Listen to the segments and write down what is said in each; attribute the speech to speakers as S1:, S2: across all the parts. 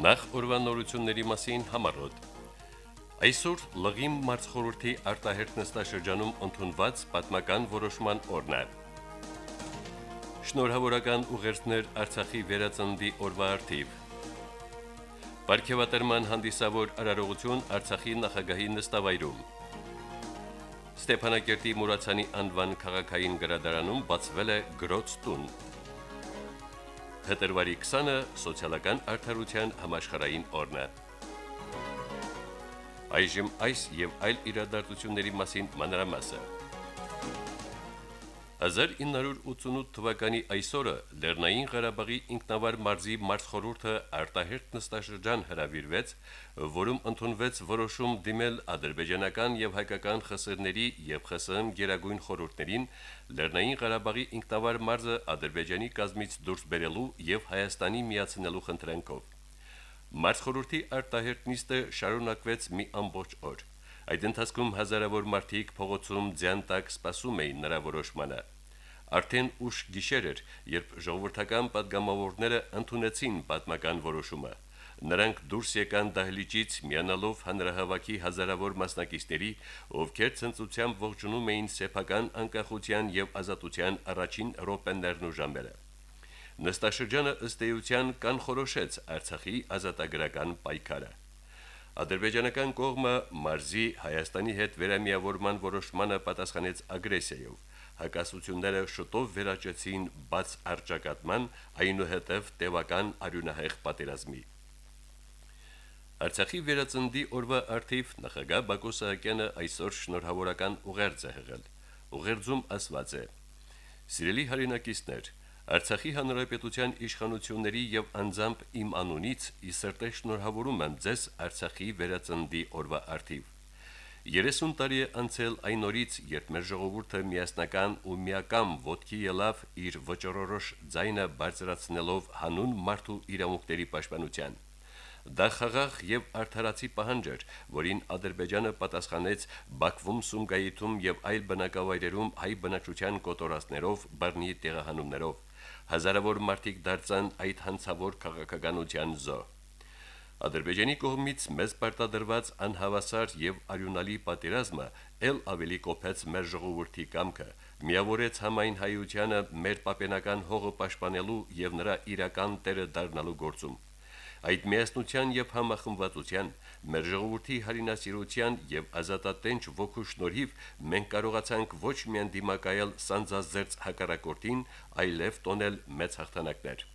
S1: Նախ ուրվանորությունների մասին համարոտ։ Այսօր լղիմ մարցխորհրդի արտահերտ նստաշրջանում ընդունված պատմական որոշման օրն է։ Շնորհավորական ուղերձներ Արցախի վերածնդի օրվա արդիվ։ Պարգևատրման հանդիսավոր արարողություն Արցախի նախագահի նստավայրում։ Ստեփանակերտի Մուրացանի անվան քաղաքային գրադարանում բացվել է գրոց տուն։ Փետրվարի 20-ը սոցիալական արդարության համաշխարհային օրն է։ Այժմ այս եւ այլ իրադարձությունների մասին մանրամասը։ 1988 թվականի այսօրը Լեռնային Ղարաբաղի ինքնավար մարզի մարզխորհուրդը արտահերտ նստաշրջան հրավիրվեց, որում ընդունվեց որոշում դիմել ադրբեջանական եւ հայկական խսրների եւ ԽՍՀՄ գերագույն խորհուրդներին Լեռնային Ղարաբաղի ինքնավար մարզը Ադրբեջանի կազմից դուրս բերելու եւ Հայաստանի միացնելու խնդրանքով։ Մարզխորհրդի արտահերտ նիստը շարունակվեց մի ամբողջ օր։ Այդ ընթացքում հազարավոր մարդիկ փողոցում ձյան տակ սպասում էին նրա որոշմանը։ Արդեն ուշ գիշեր էր, երբ ժողովրդական падգամավորները ընդունեցին պատմական որոշումը։ Նրանք դուրս եկան դահլիճից միանալով հանրահավաքի հազարավոր մասնակիցների, ովքեր ցնծությամբ ողջունում էին սեփական անկախության եւ ազատության առաջին րոպեներն ու ժամերը։ Նստաշրջանը ըստ էության կանխորոշեց Արցախի ազատագրական պայքարը։ Ադրբեջանական կողմը մարզի Հայաստանի հետ վերամիավորման որոշմանը պատասխանեց ագրեսիայով հակասությունները շուտով վերաճեցին բաց արճակատման, այնուհետև տևական արյունահեղ պատերազմի։ Արցախի վերածնդի օրվա արդիվ նախագահ Բակո Սահակյանը այսօր շնորհավորական ուղերձ է հղել։ Ուղերձում ասված է. Սիրելի հայրենակիցներ, Արցախի հանրապետության իշխանությունների եւ անձամբ իմ անունից ի սրտե շնորհավորում եմ ձեզ Արցախի վերածնդի օրվա արդիվ։ 30 տարի է անցել այն օրից, երբ մեր ժողովուրդը միասնական ու միակամ ոտքի ելավ իր վճռորոշ ձայնը բարձրացնելով հանուն մարդու իրավունքների պաշտպանության։ Դա խաղաղ եւ արդարացի պահանջ էր, որին Ադրբեջանը պատասխանեց Բաքվում, Սումգայիթում եւ այլ բնակավայրերում հայ բնակչության կոտորածներով, բռնի տեղահանումներով։ Հազարավոր մարդիկ դարձան այդ հանցավոր քաղաքականության զոհ։ Ադրբեջանի կողմից մեզ պարտադրված անհավասար եւ արյունալի պատերազմը ել ավելի կոփեց մեր ժողովրդի կամքը, միավորեց համայն հայությանը մեր պապենական հողը պաշտպանելու եւ նրա իրական տերը դառնալու գործում։ Այդ միասնության եւ համախմբվածության, մեր ժողովրդի հարինասիրության եւ ազատատենչ ոգու շնորհիվ մենք կարողացանք ոչ միայն դիմակայել սանձազերծ հակառակորդին, այլև տոնել մեծ հաղթանակներ։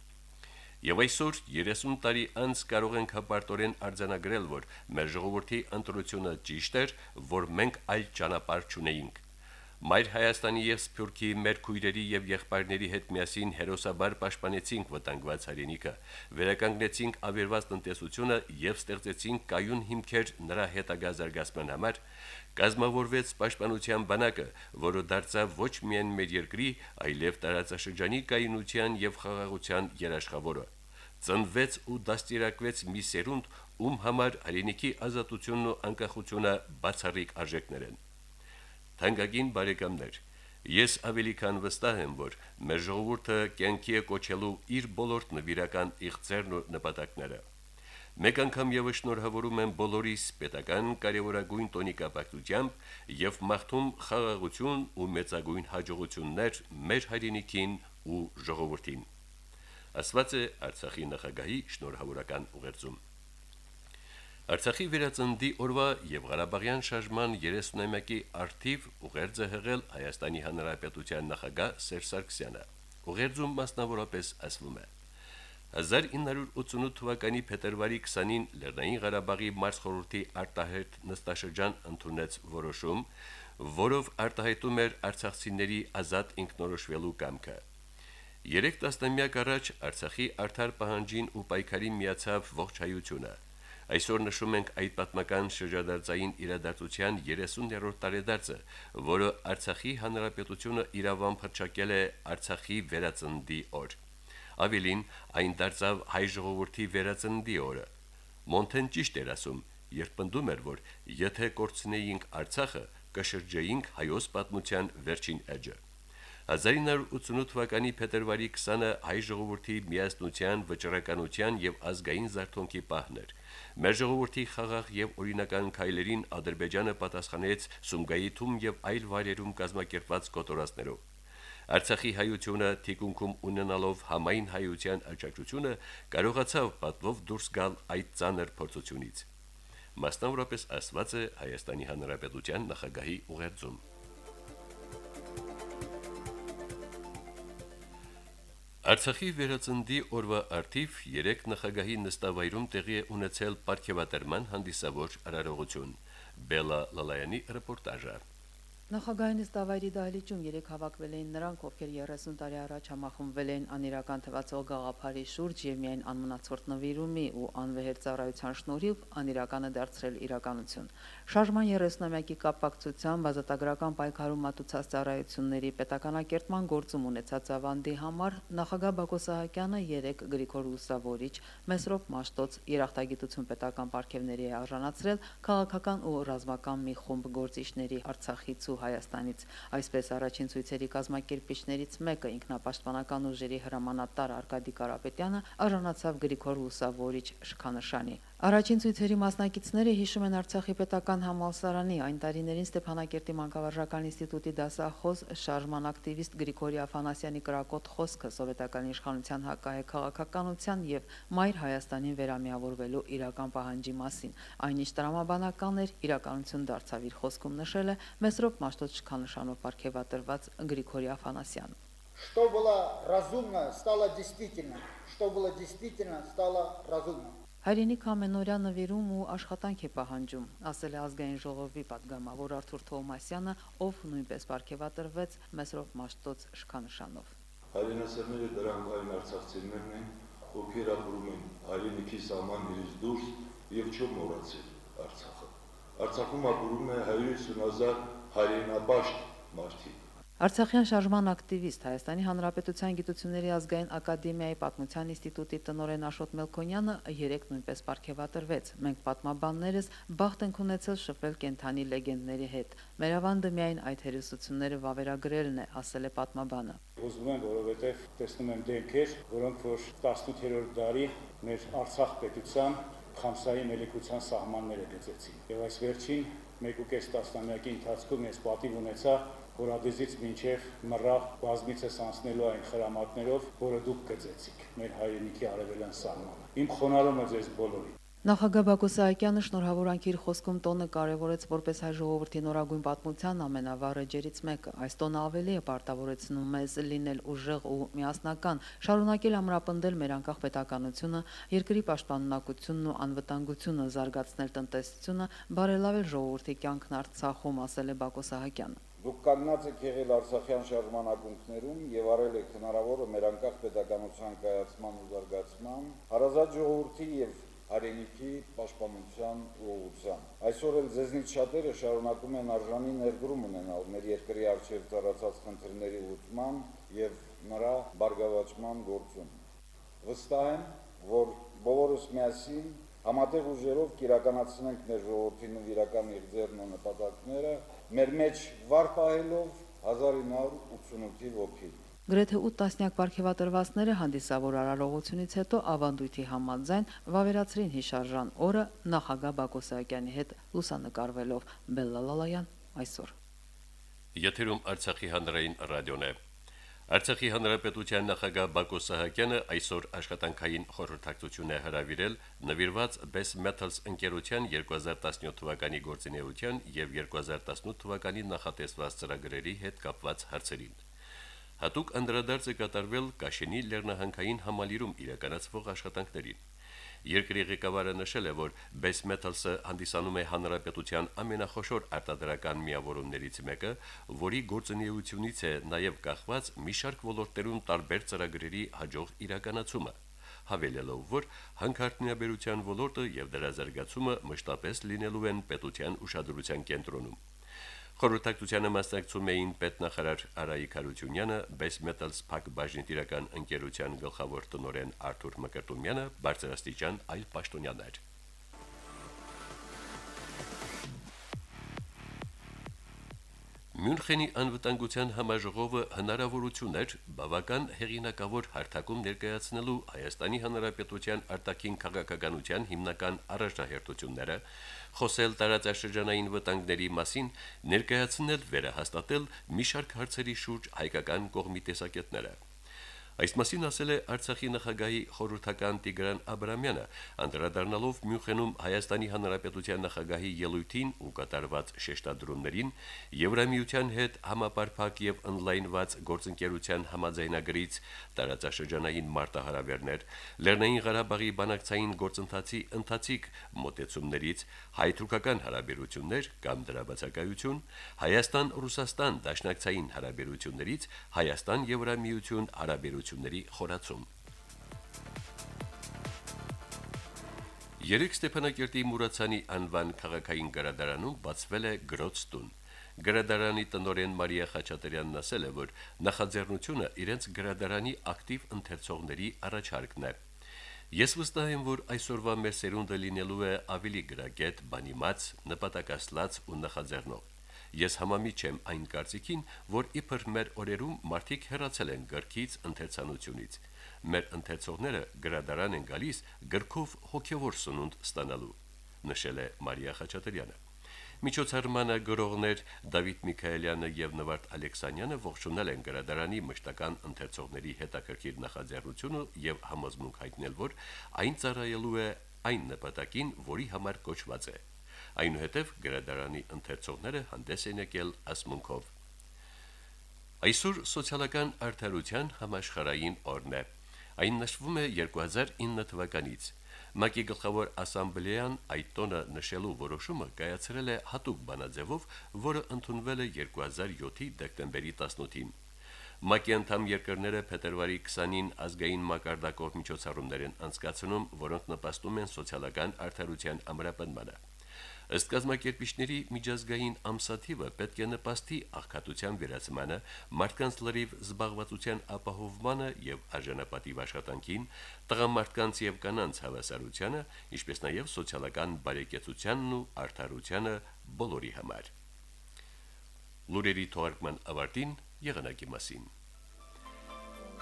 S1: Եվ այսօր 30 տարի անց կարող ենք հպարտորեն արձանագրել, որ մեր ժողովրդի ընտրությունը ճիշտ էր, որ մենք այլ ճանապարհ չունեինք։ Մայր Հայաստանի եւ Սփյուռքի մեր քույրերի եւ եղբայրների հետ միասին հերոսաբար պաշտպանեցինք վտանգված հայրենիքը, վերականգնեցինք ավերված տնտեսությունը եւ ստեղծեցինք կայուն հիմքեր նրա հետագա զարգացման համար, կազմավորվեց պաշտպանության բանակը, որը դարձավ ոչ միայն մեր երկրի, այլև տարածաշրջանի կայունության եւ խաղաղության երաշխավորը ծնվեց ու դաստիարակվեց մի սերունդ, ում համար հայրենիքի ազատությունն ու անկախությունը բացառիկ արժեքներ են։ Թանկագին բարեկամներ, ես ավելի քան վստահ եմ, որ մեր ժողովուրդը կյանքի է կոչելու իր բոլոր նվիրական իղձերն ու նպատակները։ Մեկ անգամ եւս շնորհավորում եմ բոլորիս պետական կարևորագույն տոնիկապակցությամբ եւ մաղթում խաղաղություն ու մեծագույն հաջողություններ մեր հայրենիքին ու ժողովրդին ասված է Արցախի նախագահի շնորհավորական ուղերձում։ Արցախի վերածնդի օրվա եւ Ղարաբաղյան շարժման 31-ի արդիվ ուղերձը հղել Հայաստանի Հանրապետության նախագահ Սերժ Սարգսյանը։ Ուղերձում մասնավորապես ասվում է. 1988 թվականի փետրվարի 20-ին Լեռնային Ղարաբաղի մարզխորհրդի արտահերտ նստաշրջան ընդունեց որոշում, որով արտահայտում էր արցախցիների ազատ ինքնորոշվելու կամքը։ Երեք տասնամյակ առաջ Արցախի արդար պահանջին ու պայքարին միացավ ողջ հայությունը։ Այսօր նշում ենք այդ պատմական շրջադարձային իրադարձության 30-րդ տարեդարձը, որը Արցախի հանրապետությունը իրավամբ հռչակել է Արցախի վերածնդի օր։ Ավելին, այն դարձավ հայ ժողովրդի վերածնդի օրը։ Մոնթեն ճիշտ էր ասում, երբ պնդում էր, որ եթե կորցնեինք Արցախը, կշրջեինք հայոց պատմության վերջին էջը։ 1988 թվականի փետրվարի 20-ը հայ ժողովրդի միասնության, վճռականության եւ ազգային զարթոնքի պահն էր։ Մեր ժողովրդի խաղաղ եւ օրինական քայլերին Ադրբեջանը պատասխանեց Սումգայիթում եւ այլ վայրերում կազմակերպված կոտորածներով։ Արցախի հայությունը թիկունքում ունենալով համայն հայության աջակցությունը կարողացավ պատվով դուրս գալ այդ ցաներ փորձությունից։ Մասնավորապես ասված է Հայաստանի Հանրապետության նախագահի ուղերձում։ Արցախի վերածնդի օրվա արդիվ 3 նախագահի նստավայրում տեղի է ունեցել ապարքեվատրման հանդիսավոր արարողություն։ Բելա Լալայանի ռեպորտաժը։
S2: Նախագահինս Դավայրի դահլիճում երեք հավաքվել էին նրանք, ովքեր 30 տարի առաջ համախմբվել էին անիրական թվացող գաղափարի շուրջ եւ միայն անմնացորդ նվիրումի ու անվեհեր ծառայության շնորհիվ անիրականը դարձրել իրականություն։ Շարժման 30-ամյակի կապակցությամբ ազատագրական պայքարում մատուցած ծառայությունների պետականակերտման գործում ունեցած ավանդի համար նախագահ Բակո Սահակյանը 3 Գրիգոր Լուսավորիչ, Մեսրոպ Մաշտոց երախտագիտություն պետական պարգևների է արժանացրել քաղաքական ու ռազմական մի խումբ գործիչների Արցախից ու Հայաստանից։ Այսպես առաջին ցույցերի կազմակերպիչներից մեկը ինքնապաշտպանական ուժերի հրամանատար Արկադի Կարապետյանը արժանացավ Գրիգոր Լուսավորիչ շքանշանի։ Առաջին ցույցերի մասնակիցները հիշում են Արցախի պետական համալսարանի այն տարիներին Ստեփանակերտի մանկավարժական ինստիտուտի դասախոս շարժման ակտիվիստ Գրիգորի Աֆանասյանի կրակոտ խոսքը սովետական իշխանության հակահե քաղաքականության եւ Մայր Հայաստանին վերամիավորվելու իրական պահանջի մասին։ Այնիշ տրամաբանական էր իրականություն դարձավ իր խոսքում նշել է Մեսրոպ Մաշտոց շքանշանով ապարգևատրված Գրիգորի Աֆանասյանը։
S3: Что было разумно, стало действительно. Что было действительно, стало разумно.
S2: Հայրենիք ամենօրյա նվիրում ու աշխատանք է պահանջում, ասել է ազգային ժողովի падգամավոր Արթուր Թովմասյանը, ով նույնպես ապարգևատրվեց Մեսրոպ Մաշտոց շքանշանով։
S4: Հայրենասերները դրամային արցախցիներն են, ովքեր ապրում են հայրենիքի սահմաններից դուրս եւ չեն մոռացել Արցախը։ Արցախում ապրում է 150 հազար հայրենապաշտ մարդիկ
S2: Արցախյան շարժման ակտիվիստ Հայաստանի Հանրապետության Գիտությունների ազգային ակադեմիայի Պատմության ինստիտուտի տնօրեն Աշոտ Մելքոնյանը երեք նույնպես ապարգևատրվեց։ Մենք պատմաբաններս բախտ ենք ունեցել շփվել կենթանի լեգենդների հետ։ Մեր ավանդը միայն այդ հերոսությունները վավերագրելն է, ասել է պատմաբանը։
S5: Ուզում եմ, որովհետև տեսնում եմ դեմքեր, որոնք որ 18-րդ դարի մեր Արցախ պետության Խամսայի մելիքության սահմանները գծեցին։ Եվ այս վերջին 1.5 տասնամյակի ընթացքում ես պատիվ ունեցա Հորադեզից մինչև մռաղ բազմիցս անցնելու այն խրամատներով, որը դուք գծեցիք մեր հայրենիքի արևելյան սահմանը։ Իմ խոնարհումը ձեզ բոլորին։
S2: Նախագահ Բակո Սահակյանը շնորհավորանքի իր խոսքում տոնը կարևորեց որպես հայ ժողովրդի նորագույն պատմության ամենավառ էջերից մեկը։ Այս տոնը ավելի է պարտավորեցնում մեզ լինել ուժեղ ու միասնական, շարունակել ամրապնդել մեր անկախ պետականությունը, երկրի պաշտպանունակությունն ու անվտանգությունը, զարգացնել տնտեսությունը, բարելավել ժողովրդի կյանքն Արցախում, ասել է Բակո Սահակյանը։
S3: Դուք կանգնած եք եղել Արցախյան շարժման ակունքներում եւ արել եք հնարավորը մեր անկախ պետականության կայացման ու զարգացման, հարազատ ժողովրդի եւ հայրենիքի պաշտպանության ուղղության։ Այսօր էլ ձեզնից շատերը շարունակում են արժանի ներդրում ունենալ մեր երկրի արժեր ծառացած խնդիրների լուծման եւ նրա բարգավաճման գործում։ Վստահ եմ, որ բոլորս միասին համատեղ ուժերով կիրականացնենք մեր ժողովրդի նվիրական իղձերն ու նպատակները մեր մեջ վար պահելով 1988-ի ոգին։
S2: Գրեթե 8 տասնյակ ապարքեվատրվածները հանդիսավոր արարողությունից հետո ավանդույթի համաձայն վավերացրին հիշարժան օրը նախագահ Բակո Սահակյանի հետ լուսանկարվելով Բելլալալայան այսօր։
S1: Եթերում Արցախի հանրային ռադիոն է։ Արցախի հանրապետության նախագահ Բակո Սահակյանը այսօր աշխատանքային խորհրդակցություն է հրավիրել նվիրված Best Metals ընկերության 2017 թվականի գործունեության եւ 2018 թվականի նախատեսված ծրագրերի հետ կապված հարցերին։ Հատուկ անդրադարձ է կատարվել Կաշենի լեռնահանքային համալիրում իրականացվող աշխատանքներին։ Երկրի ղեկավարը նշել է, որ Base Metals-ը հանդիսանում է հանրապետության ամենախոշոր արտադրական միավորումներից մեկը, որի գործունեությունից է նաև կախված մի շարք ոլորտերում տարբեր ծրագրերի հաջող իրականացումը հավելելով, որ հանքարդյունաբերության ոլորտը եւ դրա զարգացումը մշտապես լինելու են պետության ուշադրության կենտրոնում։ Խորհրդակցությանը մասնակցում էին պետնախարար Արայիկ Հարությունյանը, Base Metals Pack բաժնետիրական ընկերության գլխավոր տնօրեն Արթուր Մկրտումյանը, բարձրաստիճան այլ պաշտոնյաներ։ Մյունխենի անվտանգության համաժողովը հնարավորություն էր բավական հեղինակավոր հարթակում ներկայացնելու Հայաստանի Հանրապետության արտաքին քաղաքականության հիմնական առաջնահերթությունները, խոսել տարածաշրջանային վտանգների մասին, ներկայացնել վերահաստատել մի շարք հարցերի շուրջ հայկական կողմի տեսակետները։ Այս մասին ասել է Արցախի նախագահի խորհրդական Տիգրան Աբրամյանը, անդրադառնալով Մյունխենում Հայաստանի Հանրապետության նախագահի ելույթին ու կատարված շեշտադրումներին Եվրամիության հետ համապարփակ եւ օնլայնված գործընկերության համաձայնագրից տարածաշրջանային մարտահրավերներ, Լեռնային Ղարաբաղի բանակցային գործընթացի ընթացիկ մոտեցումներից հայ-թուրքական հարաբերություններ կամ դրա բացակայություն, Հայաստան-Ռուսաստան դաշնակցային հարաբերություններից Հայաստան-Եվրամիություն հարաբերությունների խորացում։ Երեք Ստեփանակերտի Մուրացանի անվան քաղաքային գրադարանում բացվել է գրոցտուն։ Գրադարանի տնօրեն Մարիա Խաչատրյանն ասել է, որ նախաձեռնությունը իրենց գրադարանի ակտիվ ընթերցողների առաջարկն է։ Ես վստահ եմ, որ այսօրվա մեր սերունդը լինելու է ավելի գրագետ, բանիմաց, նպատակասլաց ու նախաձեռնող։ Ես համամիջ եմ այն կարծիքին, որ իբր մեր օրերում մարդիկ հեռացել են գրքից, ընթերցանությունից։ Մեր ընթերցողները գրադարան են գալիս գրքով հոգևոր սնունդ ստանալու, նշել է Մարիա Խաչատրյանը։ Միջոցառմանը գրողներ Դավիթ Միքայելյանը եւ Նվարդ Ալեքսանյանը ողջունել են գրադարանի մշտական ընթերցողների հետաքրքիր նախաձեռնությունը եւ համոզմունք հայտնել, որ այն ծառայելու է այն նպատակին, որի համար կոչված է։ Այնուհետև գրադարանի ընթերցողները հանդես են եկել ասմունքով։ Այսօր սոցիալական արդարության համաշխարհային օրն է։ Այն նշվում է 2009 թվականից։ ՄԱԿ-ի գլխավոր ասամբլեան այդ տոնը նշելու որոշումը կայացրել է հատուկ բանաձևով, որը ընդունվել է 2007-ի դեկտեմբերի 18-ին։ ՄԱԿ-ի անդամ երկրները փետրվարի 20-ին ազգային մակարդակով միջոցառումներ են անցկացնում, որոնք նպաստում են սոցիալական արդարության ամրապնդմանը։ Ըստ կազմակերպիչների միջազգային ամսաթիվը պետք է նպաստի աղքատության վերացմանը, մարդկանց լրիվ զբաղվածության ապահովմանը եւ արժանապատիվ աշխատանքին, տղամարդկանց եւ կանանց հավասարությանը, ինչպես նաեւ սոցիալական բարեկեցությանն ու արդարությանը բոլորի համար։ Լուրերի թողարկման ավարտին եղանակի մասին։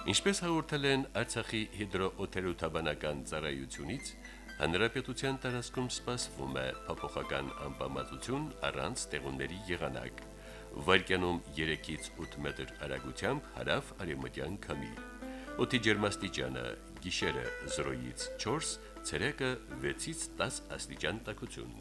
S1: Ինչպես հաղորդել են Արցախի հիդրոօթերոթաբանական ծառայությունից, Հանրապետության տարածքում սպասվում է փոփոխական անբավարարություն առանց տեղումների եղանակ։ Վարկյանում 3-ից 8 մետր արագությամբ հարավ արևմտյան քամի։ Օդի ջերմաստիճանը՝ գիշերը 0-ից 4, ցերեկը 6-ից 10 աստիճան տաքություն։